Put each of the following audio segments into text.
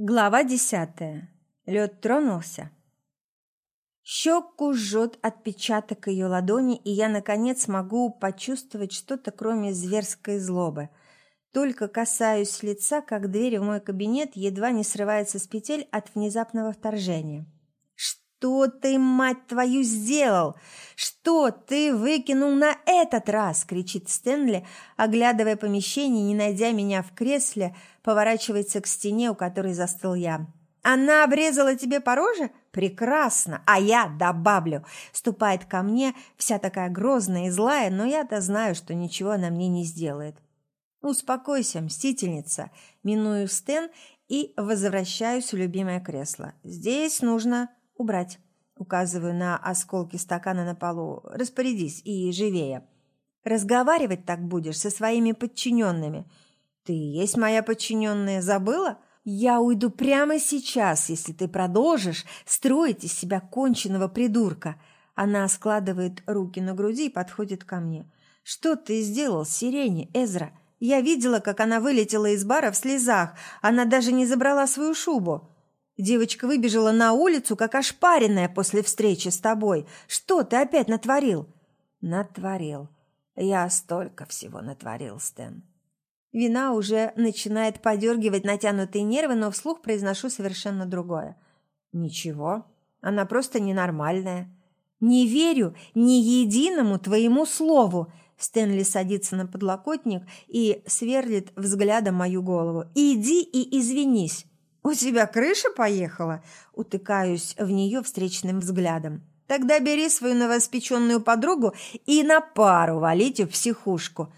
Глава десятая. Лед тронулся. Щеку жжет отпечаток ее ладони, и я, наконец, могу почувствовать что-то, кроме зверской злобы. Только касаюсь лица, как дверь в мой кабинет едва не срывается с петель от внезапного вторжения. «Что ты, мать твою, сделал? Что ты выкинул на этот раз?» – кричит Стэнли, оглядывая помещение, не найдя меня в кресле, поворачивается к стене, у которой застыл я. «Она обрезала тебе по роже? Прекрасно! А я добавлю!» Ступает ко мне, вся такая грозная и злая, но я-то знаю, что ничего она мне не сделает. «Успокойся, мстительница!» Миную Стэн и возвращаюсь в любимое кресло. «Здесь нужно убрать». Указываю на осколки стакана на полу. «Распорядись и живее. Разговаривать так будешь со своими подчиненными. Ты есть моя подчиненная, забыла?» «Я уйду прямо сейчас, если ты продолжишь строить из себя конченного придурка». Она складывает руки на груди и подходит ко мне. «Что ты сделал с Сирени, Эзра? Я видела, как она вылетела из бара в слезах. Она даже не забрала свою шубу. Девочка выбежала на улицу, как ошпаренная после встречи с тобой. Что ты опять натворил?» «Натворил. Я столько всего натворил, Стэн. Вина уже начинает подергивать натянутые нервы, но вслух произношу совершенно другое. «Ничего, она просто ненормальная». «Не верю ни единому твоему слову!» Стэнли садится на подлокотник и сверлит взглядом мою голову. «Иди и извинись!» «У тебя крыша поехала?» Утыкаюсь в нее встречным взглядом. «Тогда бери свою новоспеченную подругу и на пару валите в психушку.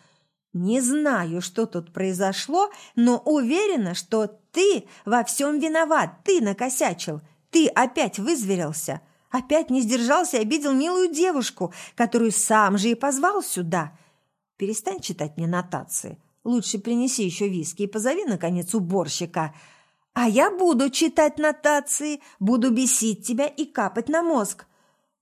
Не знаю, что тут произошло, но уверена, что ты во всем виноват, ты накосячил, ты опять вызверился, опять не сдержался и обидел милую девушку, которую сам же и позвал сюда. Перестань читать мне нотации, лучше принеси еще виски и позови, наконец, уборщика. А я буду читать нотации, буду бесить тебя и капать на мозг.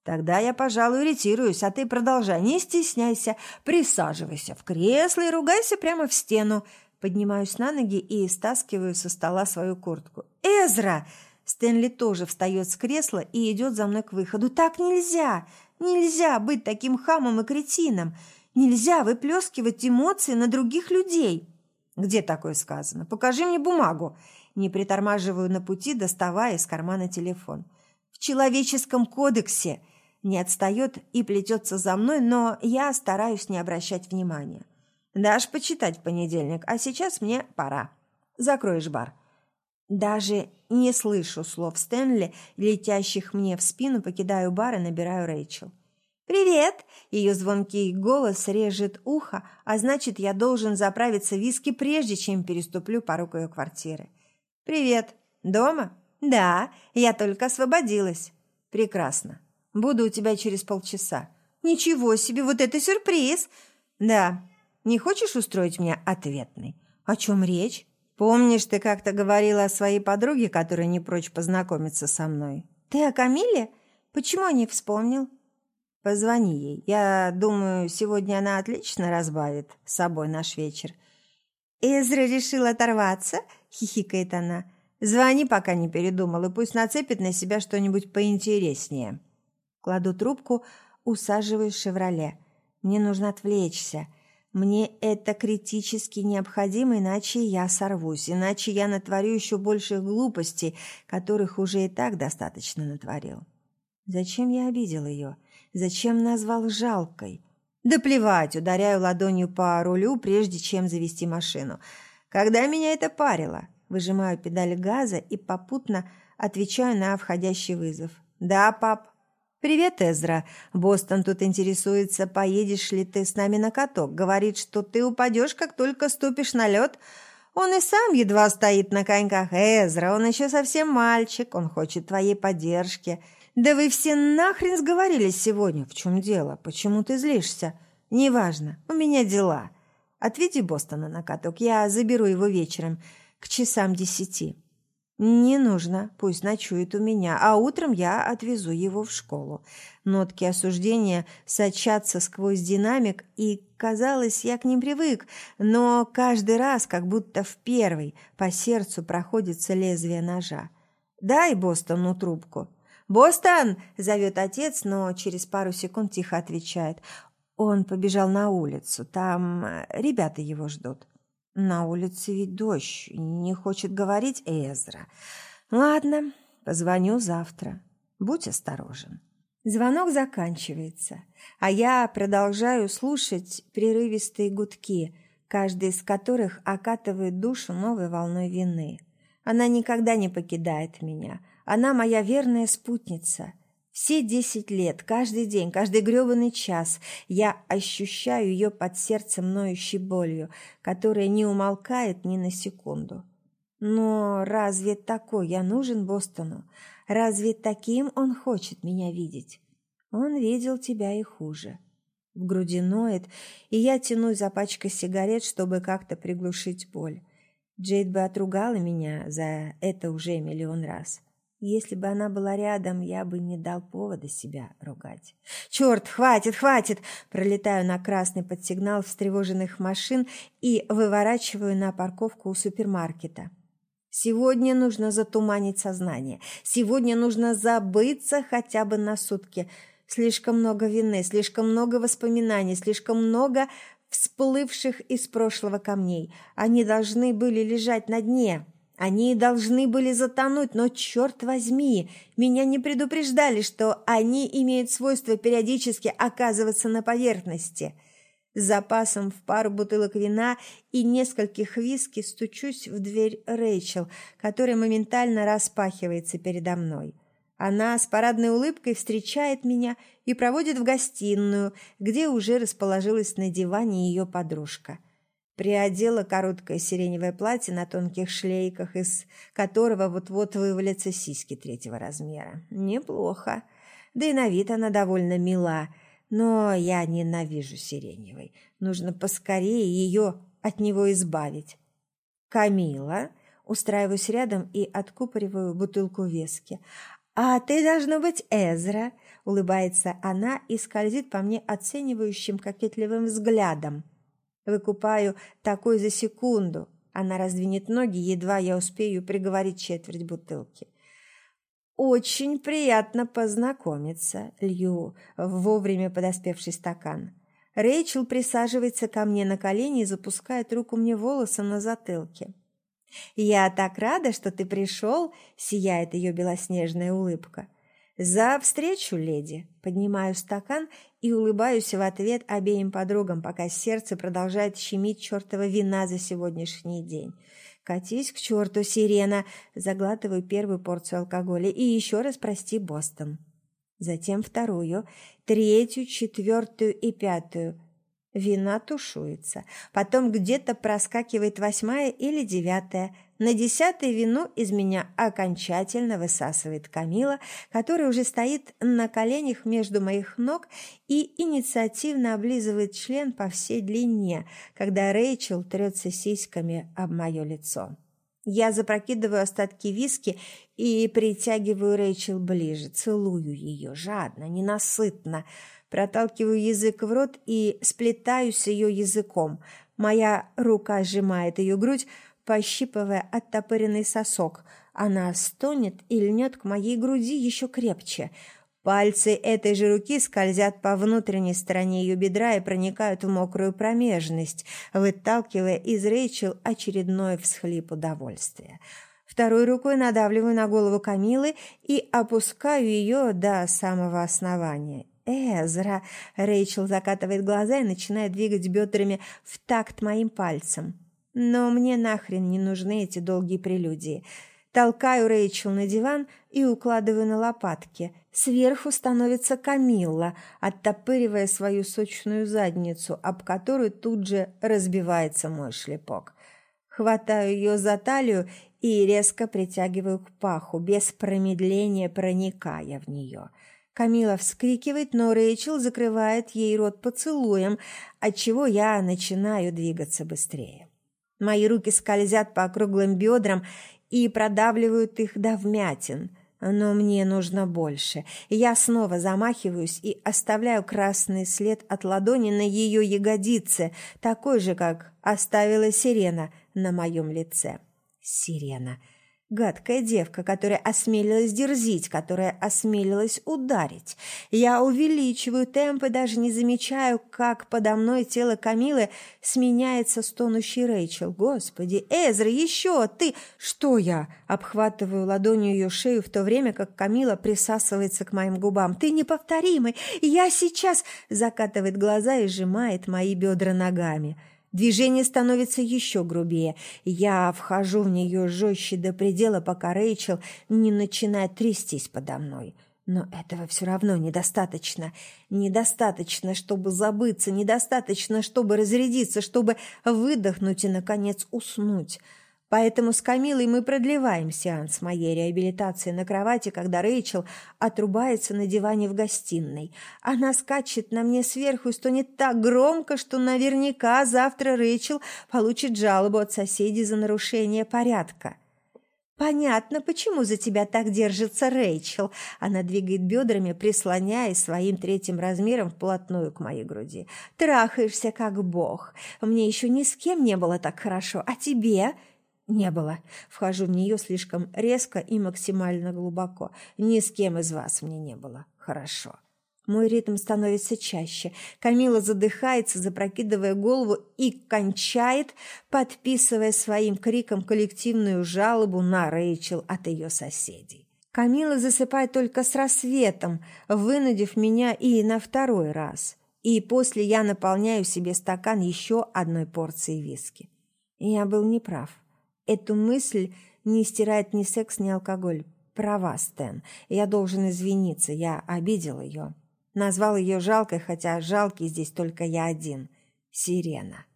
Тогда я, пожалуй, ретируюсь, а ты продолжай, не стесняйся. Присаживайся в кресло и ругайся прямо в стену. Поднимаюсь на ноги и стаскиваю со стола свою куртку. «Эзра!» Стэнли тоже встает с кресла и идет за мной к выходу. «Так нельзя! Нельзя быть таким хамом и кретином! Нельзя выплескивать эмоции на других людей!» «Где такое сказано? Покажи мне бумагу!» Не притормаживаю на пути, доставая из кармана телефон. «В человеческом кодексе!» не отстает и плетется за мной, но я стараюсь не обращать внимания. Дашь почитать в понедельник, а сейчас мне пора. Закроешь бар. Даже не слышу слов Стэнли, летящих мне в спину, покидаю бар и набираю Рэйчел. «Привет!» Ее звонкий голос режет ухо, а значит, я должен заправиться виски, прежде чем переступлю порог ее квартиры. «Привет! Дома?» «Да, я только освободилась». «Прекрасно. Буду у тебя через полчаса». «Ничего себе, вот это сюрприз!» «Да. Не хочешь устроить мне ответный?» «О чем речь?» «Помнишь, ты как-то говорила о своей подруге, которая не прочь познакомиться со мной?» «Ты о Камиле? Почему не вспомнил?» «Позвони ей. Я думаю, сегодня она отлично разбавит собой наш вечер». «Эзра решил оторваться?» – хихикает она. «Звони, пока не передумал, и пусть нацепит на себя что-нибудь поинтереснее». Кладу трубку, усаживаюсь в «Шевроле». Мне нужно отвлечься. Мне это критически необходимо, иначе я сорвусь, иначе я натворю еще больше глупостей, которых уже и так достаточно натворил. Зачем я обидел ее? Зачем назвал жалкой? Да плевать, ударяю ладонью по рулю, прежде чем завести машину. Когда меня это парило? Выжимаю педаль газа и попутно отвечаю на входящий вызов. «Да, пап». «Привет, Эзра. Бостон тут интересуется, поедешь ли ты с нами на каток. Говорит, что ты упадешь, как только ступишь на лед. Он и сам едва стоит на коньках. Эзра, он еще совсем мальчик, он хочет твоей поддержки. Да вы все нахрен сговорились сегодня. В чем дело? Почему ты злишься? Неважно, у меня дела. Отведи Бостона на каток, я заберу его вечером, к часам десяти». «Не нужно, пусть ночует у меня, а утром я отвезу его в школу». Нотки осуждения сочатся сквозь динамик, и, казалось, я к ним привык, но каждый раз, как будто в первый, по сердцу проходится лезвие ножа. «Дай Бостону трубку». «Бостон!» – зовет отец, но через пару секунд тихо отвечает. Он побежал на улицу, там э, ребята его ждут. На улице ведь дождь, не хочет говорить Эзра. Ладно, позвоню завтра. Будь осторожен. Звонок заканчивается, а я продолжаю слушать прерывистые гудки, каждый из которых окатывает душу новой волной вины. Она никогда не покидает меня. Она моя верная спутница. Все десять лет, каждый день, каждый грёбаный час я ощущаю ее под сердцем ноющей болью, которая не умолкает ни на секунду. Но разве такой я нужен Бостону? Разве таким он хочет меня видеть? Он видел тебя и хуже. В груди ноет, и я тянусь за пачкой сигарет, чтобы как-то приглушить боль. Джейд бы отругала меня за это уже миллион раз. Если бы она была рядом, я бы не дал повода себя ругать. «Черт, хватит, хватит!» Пролетаю на красный подсигнал встревоженных машин и выворачиваю на парковку у супермаркета. Сегодня нужно затуманить сознание. Сегодня нужно забыться хотя бы на сутки. Слишком много вины, слишком много воспоминаний, слишком много всплывших из прошлого камней. Они должны были лежать на дне. Они должны были затонуть, но, черт возьми, меня не предупреждали, что они имеют свойство периодически оказываться на поверхности. С запасом в пару бутылок вина и нескольких виски стучусь в дверь Рэйчел, которая моментально распахивается передо мной. Она с парадной улыбкой встречает меня и проводит в гостиную, где уже расположилась на диване ее подружка – Приодела короткое сиреневое платье на тонких шлейках, из которого вот-вот вывалятся сиськи третьего размера. Неплохо. Да и на вид она довольно мила. Но я ненавижу сиреневый. Нужно поскорее ее от него избавить. «Камила?» Устраиваюсь рядом и откупориваю бутылку вески. «А ты должна быть Эзра!» Улыбается она и скользит по мне оценивающим кокетливым взглядом. Выкупаю такой за секунду. Она раздвинет ноги, едва я успею приговорить четверть бутылки. «Очень приятно познакомиться», — лью вовремя подоспевший стакан. Рэйчел присаживается ко мне на колени и запускает руку мне волосы на затылке. «Я так рада, что ты пришел», — сияет ее белоснежная улыбка. «За встречу, леди!» Поднимаю стакан и улыбаюсь в ответ обеим подругам, пока сердце продолжает щемить чертова вина за сегодняшний день. «Катись к черту, сирена!» Заглатываю первую порцию алкоголя и еще раз прости, Бостон. Затем вторую, третью, четвертую и пятую. Вина тушуется. Потом где-то проскакивает восьмая или девятая – на десятое вину из меня окончательно высасывает Камила, которая уже стоит на коленях между моих ног и инициативно облизывает член по всей длине, когда Рэйчел трется сиськами об мое лицо. Я запрокидываю остатки виски и притягиваю Рэйчел ближе, целую ее жадно, ненасытно, проталкиваю язык в рот и сплетаюсь с ее языком. Моя рука сжимает ее грудь, пощипывая оттопыренный сосок. Она стонет и льнет к моей груди еще крепче. Пальцы этой же руки скользят по внутренней стороне ее бедра и проникают в мокрую промежность, выталкивая из Рэйчел очередной всхлип удовольствия. Второй рукой надавливаю на голову Камилы и опускаю ее до самого основания. «Эзра!» – Рэйчел закатывает глаза и начинает двигать бедрами в такт моим пальцем. Но мне нахрен не нужны эти долгие прелюдии. Толкаю Рэйчел на диван и укладываю на лопатки. Сверху становится Камилла, оттопыривая свою сочную задницу, об которую тут же разбивается мой шлепок. Хватаю ее за талию и резко притягиваю к паху, без промедления проникая в нее. Камила вскрикивает, но Рэйчел закрывает ей рот поцелуем, отчего я начинаю двигаться быстрее. Мои руки скользят по округлым бедрам и продавливают их до вмятин. Но мне нужно больше. Я снова замахиваюсь и оставляю красный след от ладони на ее ягодице, такой же, как оставила сирена на моем лице. Сирена. Гадкая девка, которая осмелилась дерзить, которая осмелилась ударить. Я увеличиваю темп и даже не замечаю, как подо мной тело Камилы сменяется стонущей Рэйчел. Господи, Эзра, еще ты! Что я? Обхватываю ладонью ее шею в то время, как Камила присасывается к моим губам. Ты неповторимый! Я сейчас... Закатывает глаза и сжимает мои бедра ногами. Движение становится еще грубее. Я вхожу в нее жестче до предела, пока Рэйчел не начинает трястись подо мной. Но этого все равно недостаточно. Недостаточно, чтобы забыться, недостаточно, чтобы разрядиться, чтобы выдохнуть и, наконец, уснуть. Поэтому с Камилой мы продлеваем сеанс моей реабилитации на кровати, когда Рэйчел отрубается на диване в гостиной. Она скачет на мне сверху и стонет так громко, что наверняка завтра Рэйчел получит жалобу от соседей за нарушение порядка. «Понятно, почему за тебя так держится Рэйчел». Она двигает бедрами, прислоняясь своим третьим размером вплотную к моей груди. «Трахаешься, как бог. Мне еще ни с кем не было так хорошо. А тебе?» Не было. Вхожу в нее слишком резко и максимально глубоко. Ни с кем из вас мне не было. Хорошо. Мой ритм становится чаще. Камила задыхается, запрокидывая голову и кончает, подписывая своим криком коллективную жалобу на Рэйчел от ее соседей. Камила засыпает только с рассветом, вынудив меня и на второй раз. И после я наполняю себе стакан еще одной порции виски. Я был неправ. Эту мысль не стирает ни секс, ни алкоголь. Права, Стэн. Я должен извиниться, я обидел ее. Назвал ее жалкой, хотя жалкий здесь только я один. Сирена.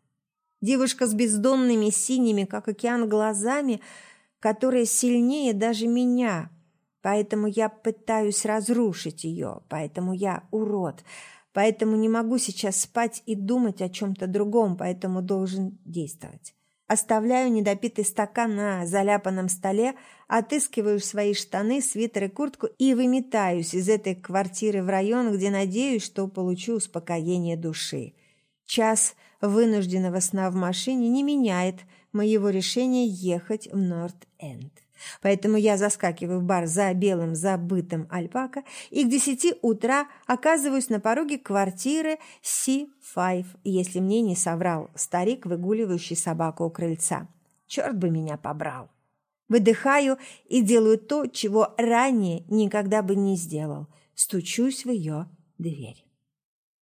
Девушка с бездонными синими, как океан, глазами, которая сильнее даже меня. Поэтому я пытаюсь разрушить ее, поэтому я урод, поэтому не могу сейчас спать и думать о чем-то другом, поэтому должен действовать. Оставляю недопитый стакан на заляпанном столе, отыскиваю свои штаны, свитер и куртку и выметаюсь из этой квартиры в район, где надеюсь, что получу успокоение души. Час вынужденного сна в машине не меняет моего решения ехать в Норт-Энд. Поэтому я заскакиваю в бар за белым забытым альпака и к десяти утра оказываюсь на пороге квартиры Си-5, если мне не соврал старик, выгуливающий собаку у крыльца. Черт бы меня побрал. Выдыхаю и делаю то, чего ранее никогда бы не сделал. Стучусь в ее дверь.